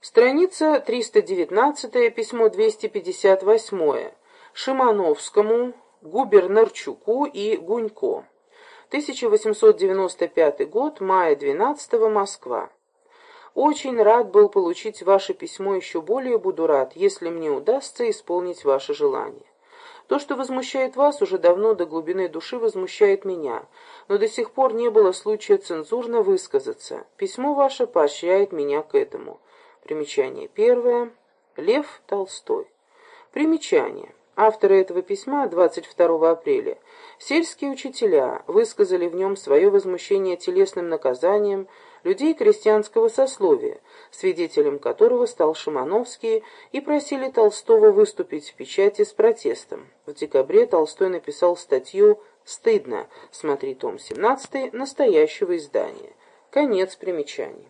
Страница 319, письмо 258. Шимановскому, Губернарчуку и Гунько. 1895 год, мая 12 Москва. Очень рад был получить ваше письмо, еще более буду рад, если мне удастся исполнить ваше желание. То, что возмущает вас, уже давно до глубины души возмущает меня, но до сих пор не было случая цензурно высказаться. Письмо ваше поощряет меня к этому. Примечание первое. Лев Толстой. Примечание. Авторы этого письма 22 апреля. Сельские учителя высказали в нем свое возмущение телесным наказанием людей крестьянского сословия, свидетелем которого стал Шимановский, и просили Толстого выступить в печати с протестом. В декабре Толстой написал статью «Стыдно», смотри том 17 настоящего издания. Конец примечаний.